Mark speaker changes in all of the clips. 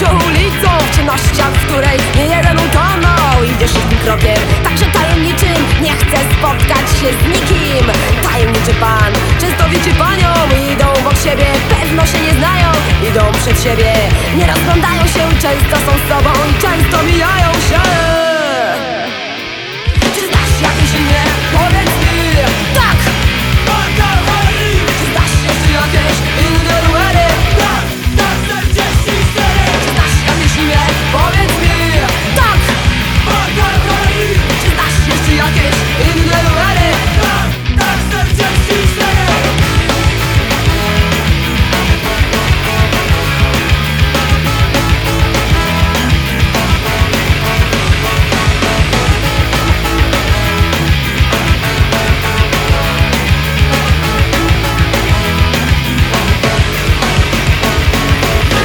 Speaker 1: ciącią ulicą W ciemnościach, w której nie jeden utonął. Idziesz szybkim krokiem, także tajemniczym. Nie chcę spotkać się z nikim. Tajemniczy pan, często widzi panią Idą obok siebie, pewno się nie znają. Idą przed siebie, nie rozglądają się Często są z sobą i często mijają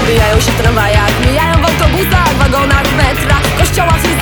Speaker 1: Mijają się w tramwajach, mijają w autobusach, wagonach, metrach, kościołach się w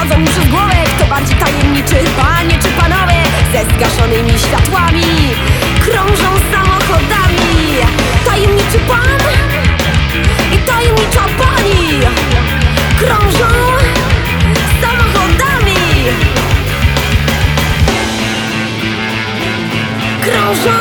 Speaker 1: przechodzą mi przez głowę Kto bardziej tajemniczy, panie czy panowie Ze zgaszonymi światłami Krążą samochodami. Tajemniczy pan I tajemnicza pani Krążą samochodami. Krążą